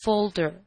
folder.